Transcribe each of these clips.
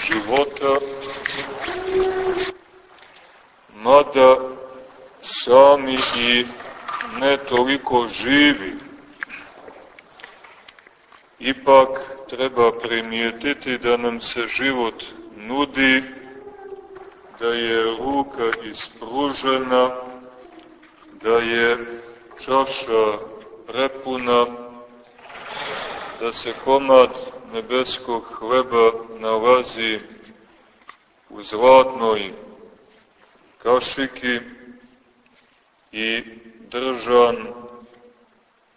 Života, mada sami i ne toliko živi, ipak treba primijetiti da nam se život nudi, da je ruka ispružena, da je čaša prepuna, da se komad nebeskog hleba nalazi u zlatnoj kašiki i držan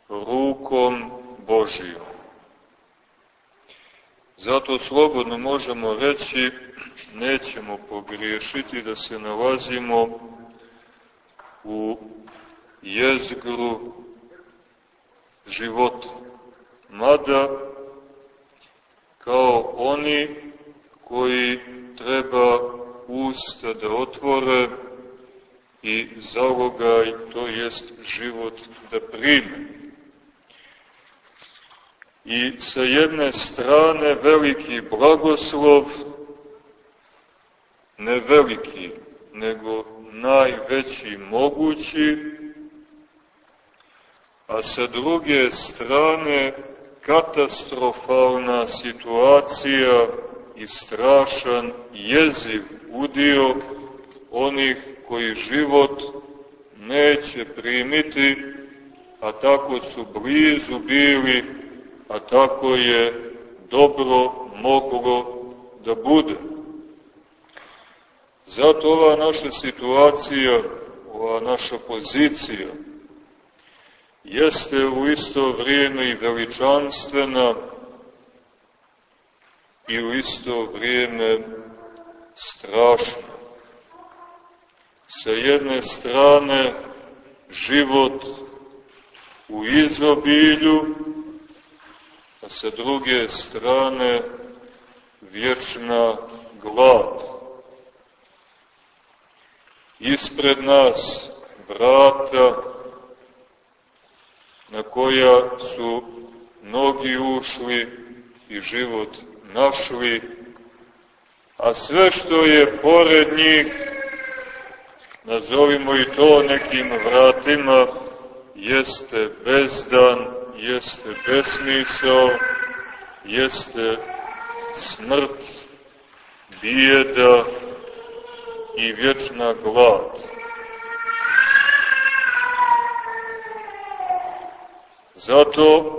rukom Božijom. Zato slobodno možemo reći, nećemo pogriješiti da se nalazimo u jezgru života. Mada, kao oni koji treba usta da otvore i zalogaj, to jest život da prime i sa jedne strane veliki blagoslov, ne veliki, nego najveći mogući, a sa druge strane katastrofalna situacija i strašan jeziv udio onih koji život neće primiti, a tako su blizu bili a tako je dobro moglo da bude. Zato ova naša situacija, ova naša pozicija, jeste u isto vrijeme i veličanstvena i u isto vrijeme strašna. Sa jedne strane život u izobilju, sa druge strane vječna glad. Ispred nas vrata na koja su mnogi ušli i život našli, a sve što je pored njih, nazovimo i to nekim vratima, jeste bezdan jeste besmisao, jeste smrt, bijeda i vječna glad. Zato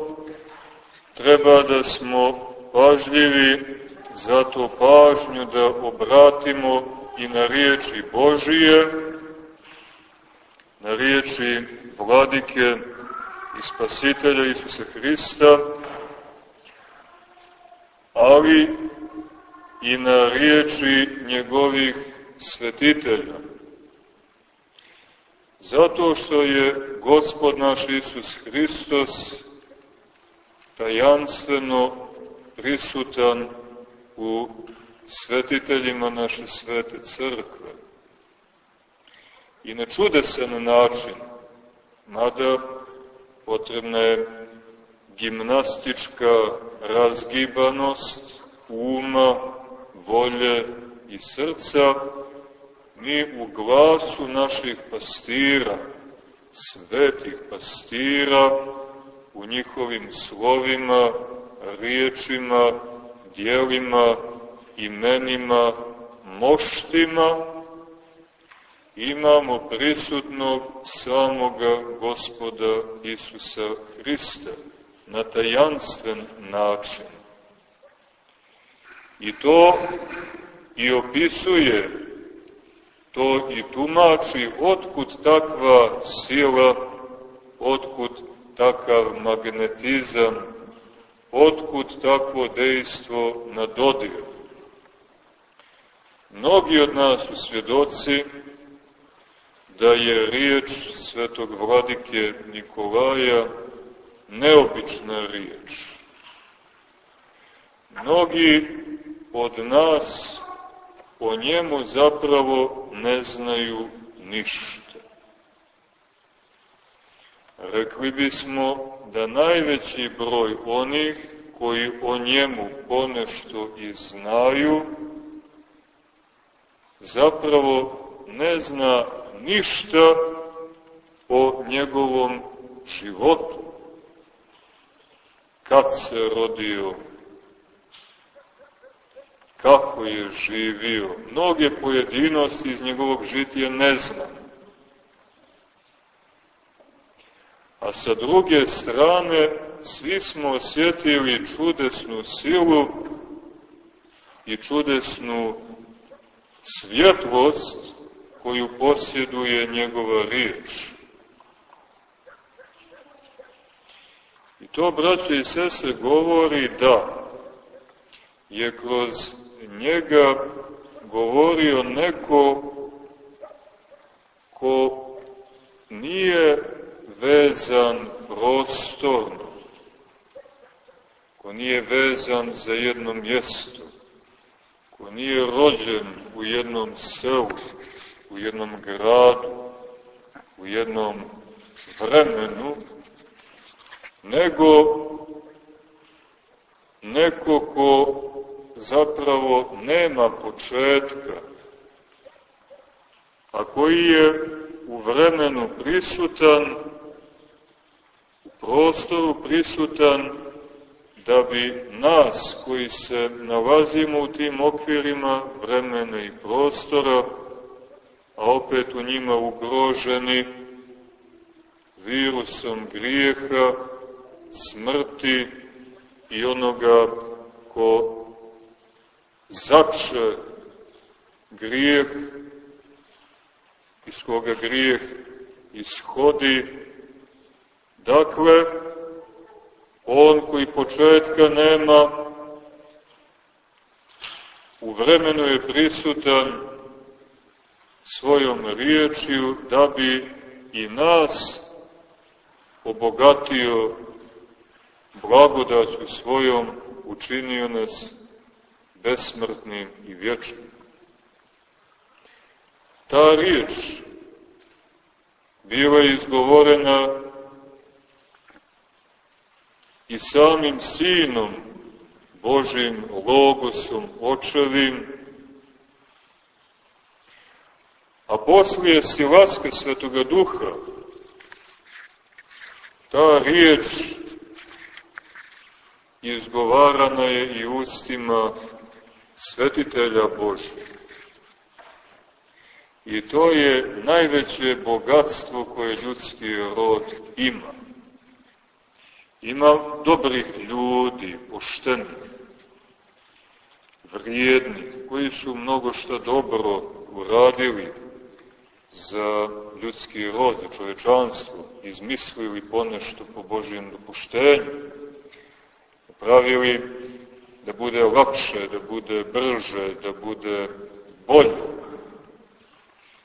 treba da smo pažljivi, zato pažnju da obratimo i na riječi Božije, na riječi vladike i spasitelja Isusa Hrista, ali i na riječi njegovih svetitelja. Zato što je Gospod naš Isus Hristos tajanstveno prisutan u svetiteljima naše svete crkve. I na čudesan način, mada potrebna je gimnastička razgibanost uma, volje i srca, mi u glasu naših pastira, svetih pastira, u njihovim slovima, riječima, dijelima, imenima, moštima, imamo prisutnog samoga gospoda Isusa Hrista na tajanstven način. I to i opisuje, to i tumači otkud takva sila, otkud takav magnetizam, otkud takvo dejstvo na dodir. Mnogi od nas su svjedoci da je riječ svetog vladike Nikolaja neobična riječ. Mnogi od nas o njemu zapravo ne znaju ništa. Rekli bismo da najveći broj onih koji o njemu ponešto i znaju, zapravo ne zna ništa o njegovom životu. Kad se rodio, kako je živio. Mnoge pojedinosti iz njegovog žitija ne zna. A sa druge strane, svi smo osjetili čudesnu silu i čudesnu svjetlost koju posjeduje njegova riječ. I to, braće i sese, govori da je kroz njega govorio neko ko nije vezan prostorno, ko nije vezan za jedno mjesto, ko nije rođen u jednom selu, u jednom gradu, u jednom vremenu, nego neko ko zapravo nema početka, a koji je u vremenu prisutan, u prostoru prisutan, da bi nas koji se nalazimo u tim okvirima vremena i prostora, a opet u njima ugroženi virusom grijeha, smrti i onoga ko zače grijeh, iz koga grijeh ishodi. Dakle, on koji početka nema, u vremenu je prisutan svojom riječju da bi i nas obogatio blagodaću svojom, učinio nas besmrtnim i vječnim. Ta riječ bila je izgovorena i samim Sinom Božim, Logosom, Očevim, a poslije silaska Svetoga Duha, ta riječ izgovarana je i ustima svetitelja Božja. I to je najveće bogatstvo koje ljudski rod ima. Ima dobrih ljudi, poštenih, vrijednih, koji su mnogo što dobro uradili za ljudski rod, za čovečanstvo, izmislili ponešto po Božijem dopuštenju, pravili da bude lakše, da bude brže, da bude bolje.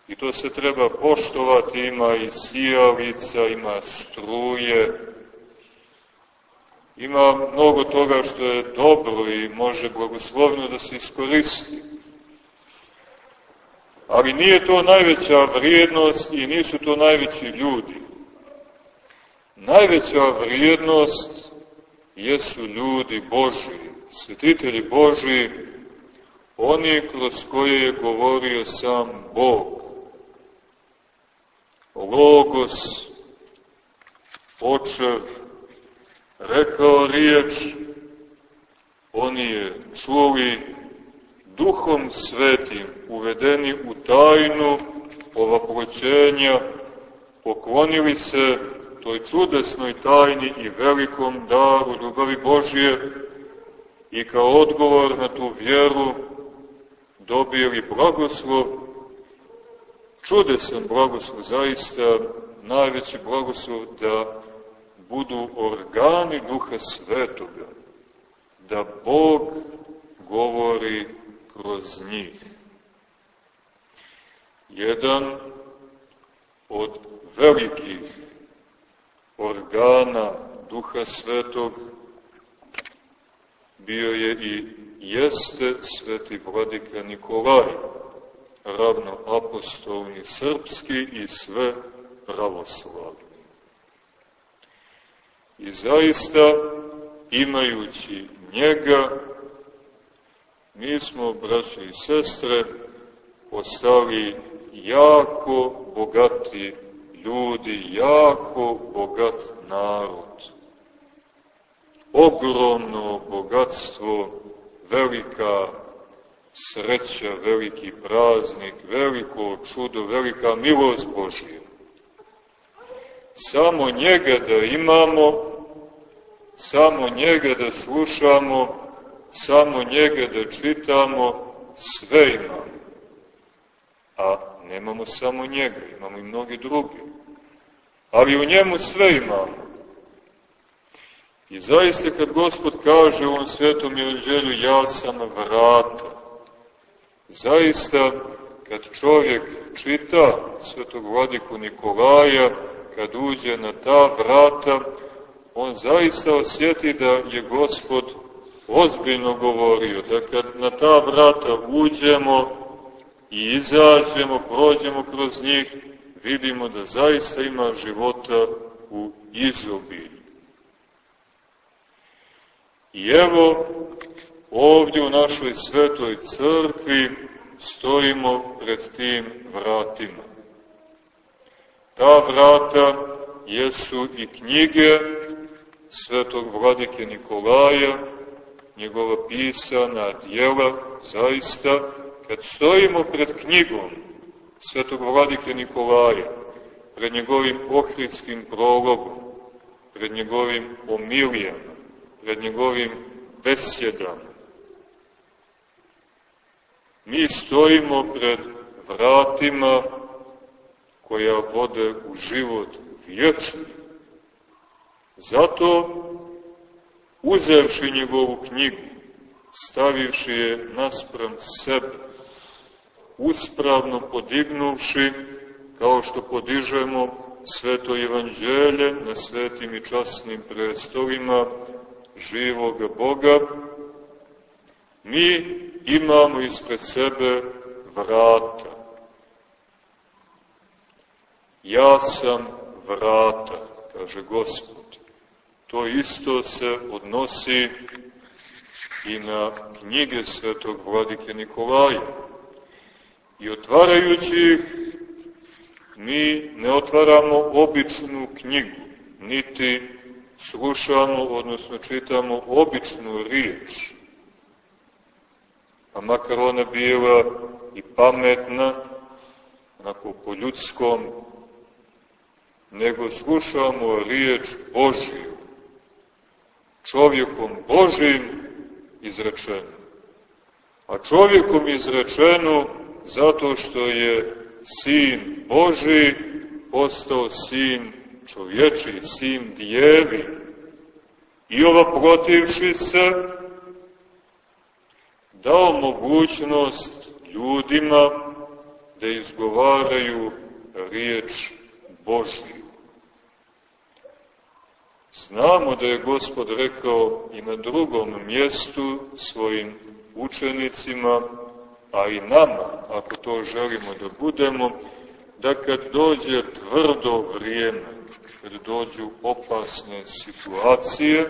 I to se treba poštovati, ima i sijalica, ima struje, ima mnogo toga što je dobro i može blagoslovno da se iskoristi. Ali nije to najveća vrijednost i nisu to najveći ljudi. Najveća vrijednost jesu ljudi Božiji, svetitelji Božiji, oni kroz koje je govorio sam Bog. Logos, očev, rekao riječ, oni je čuli duhom svetim, uvedeni u tajnu ovaploćenja, poklonili se toj čudesnoj tajni i velikom daru ljubavi Božije i kao odgovor na tu vjeru dobili blagoslov, čudesan blagoslov, zaista najveći blagoslov da budu organi Duha Svetoga, da Bog govori kroz njih. Jedan od velikih organa Duha Svetog bio je i jeste sveti vladika Nikolaj, ravnoapostolni srpski i sve pravoslavni. I zaista, imajući njega, mi smo, braće i sestre, postali jako bogati ljudi, jako bogat narod. Ogromno bogatstvo, velika sreća, veliki praznik, veliko čudo, velika milost Božija. Samo njega da imamo, samo njega da slušamo, samo njega da čitamo, sve imamo. A nemamo samo njega, imamo i mnogi drugi. Ali u njemu sve imamo. I zaista kad Gospod kaže u ovom svetom evanđelju ja sam vrata, zaista kad čovjek čita svetog vladiku Nikolaja, kad uđe na ta vrata, on zaista osjeti da je Gospod ozbiljno govorio, da kad na ta vrata uđemo i izađemo, prođemo kroz njih, vidimo da zaista ima života u izobilju. I evo, ovdje u našoj svetoj crkvi stojimo pred tim vratima. Ta vrata jesu i knjige svetog vladike Nikolaja, njegova pisana djela, zaista, kad stojimo pred knjigom svetog vladike Nikolaja, pred njegovim ohridskim prologom, pred njegovim omilijama, pred njegovim besjedama, mi stojimo pred vratima koja vode u život vječni. Zato, uzevši njegovu knjigu, stavivši je naspram sebe, uspravno podignuvši, kao što podižemo sveto evanđelje na svetim i časnim prestolima živog Boga, mi imamo ispred sebe vrata. Ja sam vrata, kaže Gospod. To isto se odnosi i na knjige svetog vladike Nikolaja. I otvarajući mi ne otvaramo običnu knjigu, niti slušamo, odnosno čitamo običnu riječ, pa makar ona bila i pametna, onako po ljudskom, nego slušamo riječ Božiju, čovjekom Božim izrečeno. A čovjekom izrečeno zato što je sin Boži postao sin čovječi, sin djevi. I ova protivši se, dao mogućnost ljudima da izgovaraju riječ Božiju. Znamo da je Gospod rekao i na drugom mjestu svojim učenicima, a i nama, ako to želimo da budemo, da kad dođe tvrdo vrijeme, kad dođu opasne situacije,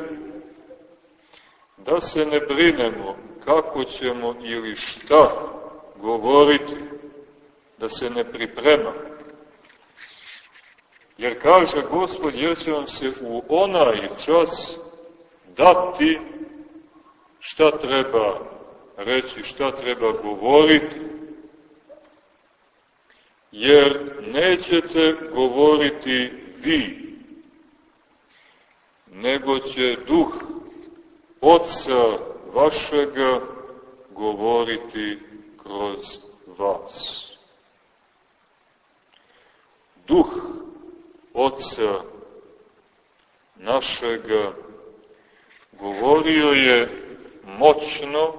da se ne brinemo kako ćemo ili šta govoriti, da se ne pripremamo. Jer kaže Gospod, jer će vam se u onaj čas dati šta treba reći, šta treba govoriti, jer nećete govoriti vi, nego će duh Otca vašega govoriti kroz vas. Duh Otca našega govorio je moćno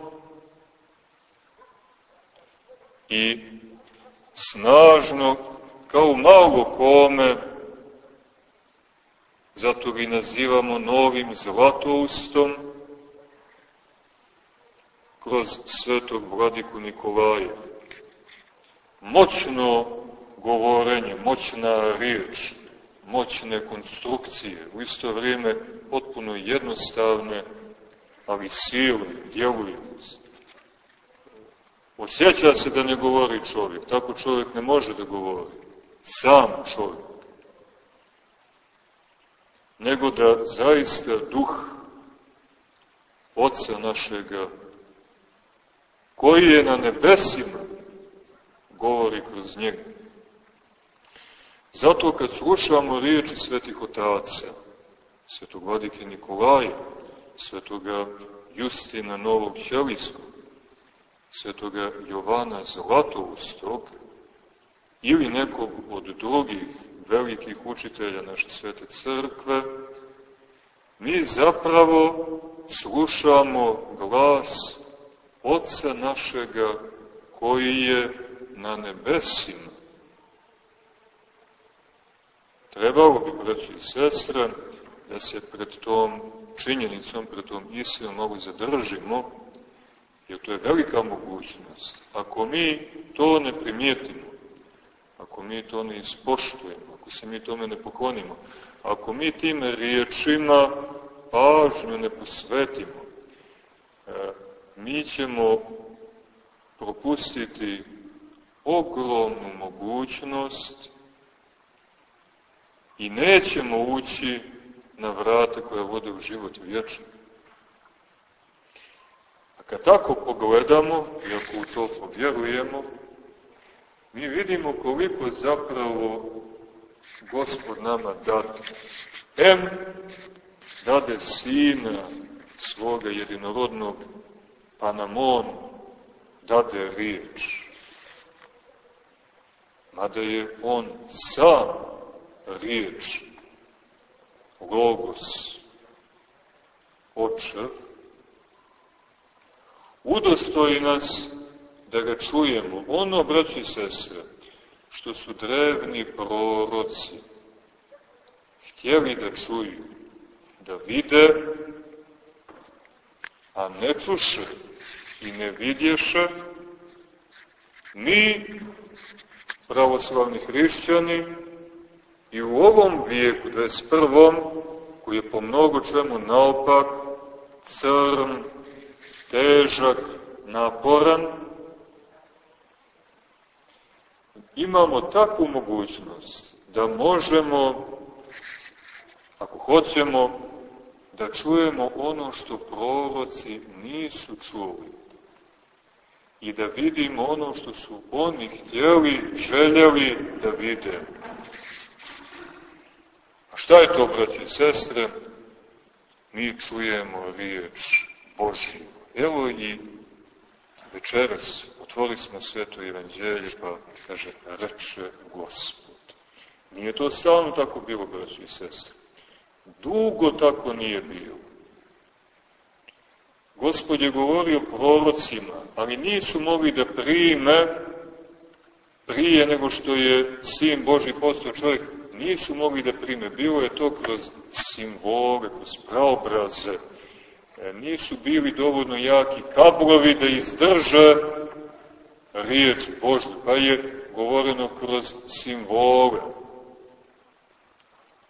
i snažno kao malo kome, zato ga nazivamo novim zlatoustom, kroz svetog vladiku Nikolaja. moćno govorenje, moćna riječ, moćne konstrukcije, u isto vrijeme potpuno jednostavne, ali silne, djeluju. Osjeća se da ne govori čovjek, tako čovjek ne može da govori, sam čovjek. Nego da zaista duh Otca našega, koji je na nebesima, govori kroz njega. Zato kad slušamo riječi svetih otaca, svetog vladike Nikolaja, svetoga Justina Novog Ćelijskog, svetoga Jovana Zlatoustog, ili nekog od drugih velikih učitelja naše svete crkve, mi zapravo slušamo glas Otca našega koji je na nebesima. Trebalo bi, braći i sestre, da se pred tom činjenicom, pred tom istinom mogu zadržimo, jer to je velika mogućnost. Ako mi to ne primijetimo, ako mi to ne ispoštujemo, ako se mi tome ne poklonimo, ako mi tim riječima pažnju ne posvetimo, e, mi ćemo propustiti ogromnu mogućnost i nećemo ući na vrate koje vode u život vječni. A kad tako pogledamo, i ako u to povjerujemo, mi vidimo koliko zapravo Gospod nama dati. M dade sina svoga jedinorodnog, pa nam on dade riječ. Mada je on sam riječ, logos, očev, udostoji nas da ga čujemo. Ono, braći sestre, što su drevni proroci htjeli da čuju, da vide, a ne čuše i ne vidješe, mi, pravoslavni hrišćani, i u ovom vijeku, 21. koji je po mnogo čemu naopak, crn, težak, naporan, imamo takvu mogućnost da možemo, ako hoćemo, da čujemo ono što proroci nisu čuli i da vidimo ono što su oni htjeli, željeli da vide. Šta je to, braći i sestre? Mi čujemo riječ Božju. Evo i večeras otvorili smo sveto evanđelje, pa kaže, reče Gospod. Nije to stalno tako bilo, braći i sestre. Dugo tako nije bilo. Gospod je govorio prorocima, ali nisu mogli da prime prije nego što je Sin Boži postao čovjek, nisu mogli da prime. Bilo je to kroz simbole, kroz praobraze. E, nisu bili dovoljno jaki kablovi da izdrže riječ Božju, pa je govoreno kroz simbole,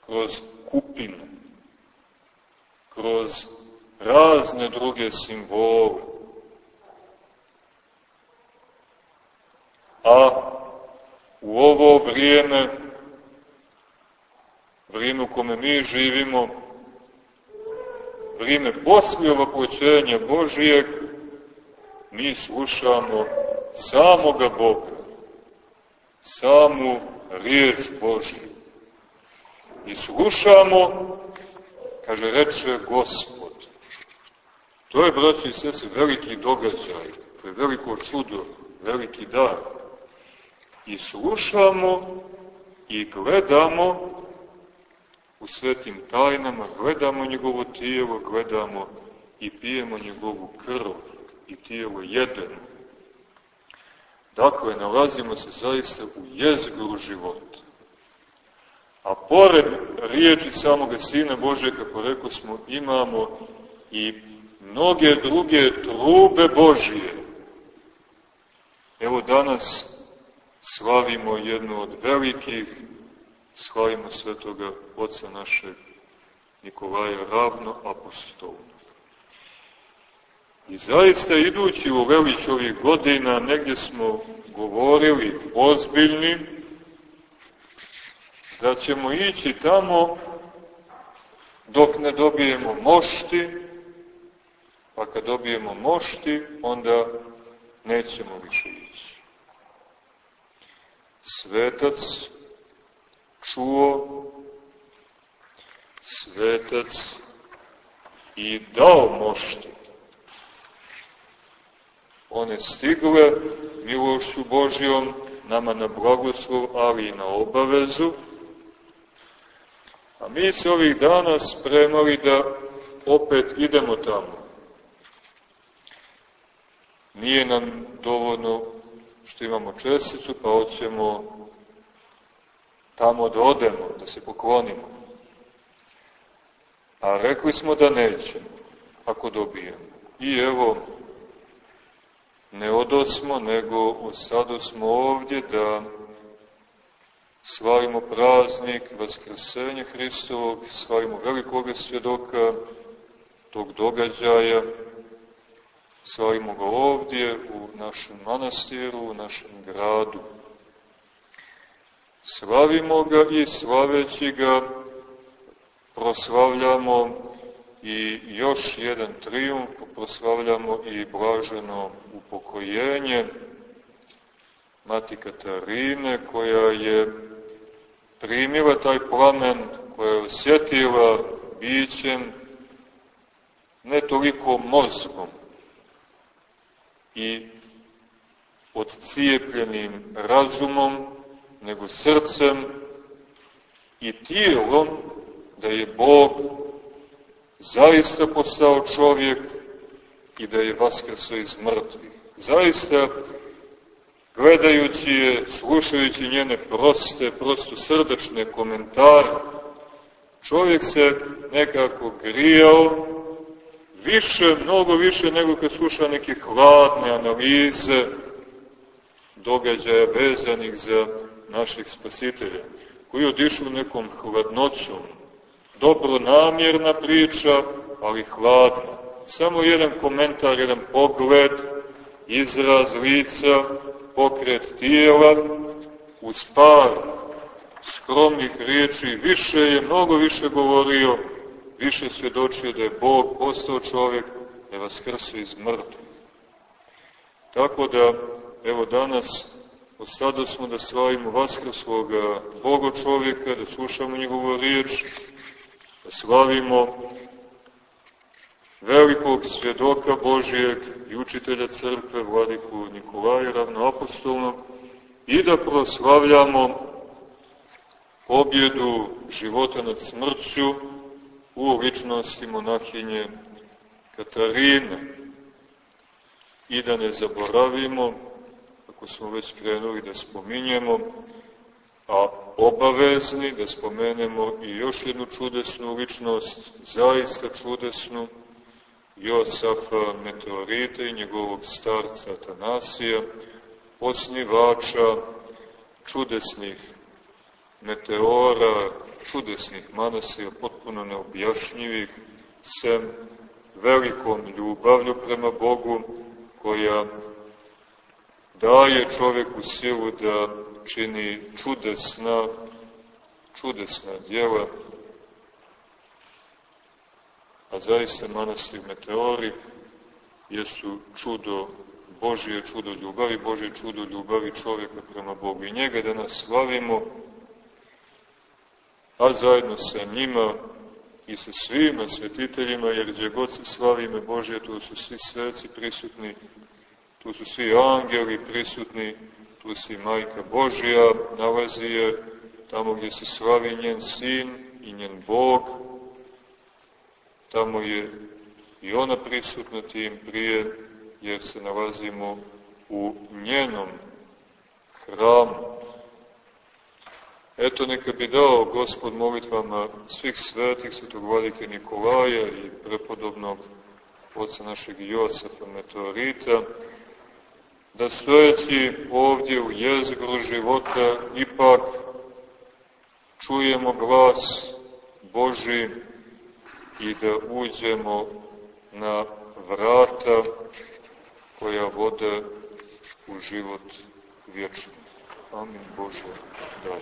kroz kupinu, kroz razne druge simbole. A u ovo vrijeme, vrijeme u kome mi živimo, vrijeme poslije ovopoćenja Božijeg, mi slušamo samoga Boga, samu riječ Božiju. I slušamo, kaže, reče Gospod. To je, braći i sese, veliki događaj, to je veliko čudo, veliki dar. I slušamo i gledamo u svetim tajnama, gledamo njegovo tijelo, gledamo i pijemo njegovu krv i tijelo jedemo. Dakle, nalazimo se zaista u jezgru života. A pored riječi samoga Sina Bože, kako rekao smo, imamo i mnoge druge trube Božije. Evo danas slavimo jednu od velikih, slavimo svetoga oca našeg Nikolaja ravno apostolno. I zaista idući u velić ovih godina, negdje smo govorili ozbiljni, da ćemo ići tamo dok ne dobijemo mošti, pa kad dobijemo mošti, onda nećemo više ići. Svetac čuo, svetac i dao mošti. One stigle milošću Božijom nama na blagoslov, ali i na obavezu, A mi se ovih dana spremali da opet idemo tamo. Nije nam dovoljno što imamo česticu, pa hoćemo tamo da odemo, da se poklonimo. A rekli smo da nećemo, ako dobijemo. I evo, ne odosmo, nego osadosmo ovdje da slavimo praznik Vaskrsenja Hristovog, slavimo velikog svjedoka tog događaja, slavimo ga ovdje u našem manastiru, u našem gradu. Slavimo ga i slaveći ga proslavljamo i još jedan trijumf, proslavljamo i blaženo upokojenje. Mati Katarine, koja je primila taj plamen, koja je osjetila bićem, ne toliko mozgom i odcijepljenim razumom, nego srcem i tijelom da je Bog zaista postao čovjek i da je vaskrso iz mrtvih. Zaista gledajući je, slušajući njene proste, prosto srdačne komentare, čovjek se nekako grijao, više, mnogo više nego kad sluša neke hladne analize događaja vezanih za naših spasitelja, koji odišu nekom hladnoćom. Dobro namjerna priča, ali hladna. Samo jedan komentar, jedan pogled, izraz lica, pokret tijela, uz par skromnih riječi, više je, mnogo više govorio, više svjedočio da je Bog postao čovjek, da je vaskrso iz mrtvih. Tako da, evo danas, od sada smo da slavimo vaskrslog Boga čovjeka, da slušamo njegovu riječ, da slavimo velikog svjedoka Božijeg i učitelja crkve, vladiku Nikolaja ravnoapostolnog, i da proslavljamo pobjedu života nad smrću u ličnosti monahinje Katarine. I da ne zaboravimo, ako smo već krenuli da spominjemo, a obavezni da spomenemo i još jednu čudesnu ličnost, zaista čudesnu, Josafa Meteorita i njegovog starca Atanasija, osnivača čudesnih meteora, čudesnih manasija, potpuno neobjašnjivih, sem velikom ljubavlju prema Bogu, koja daje čoveku silu da čini čudesna, čudesna djela, a zaista manastir Meteori jesu čudo Božije čudo ljubavi, Božije čudo ljubavi čovjeka prema Bogu. I njega da nas slavimo, a zajedno sa njima i sa svima svetiteljima, jer gdje god se slavi ime Božije, tu su svi sveci prisutni, tu su svi angeli prisutni, tu i Majka Božija nalazi je, tamo gdje se slavi njen sin i njen Bog, tamo je i ona prisutna tim prije, jer se nalazimo u njenom hramu. Eto, neka bi dao Gospod molitvama svih svetih, svetog vladike Nikolaja i prepodobnog oca našeg Josefa Meteorita, da stojeći ovdje u jezgru života ipak čujemo glas Boži i da uđemo na vrata koja vode u život vječni. Amin Bože, daj.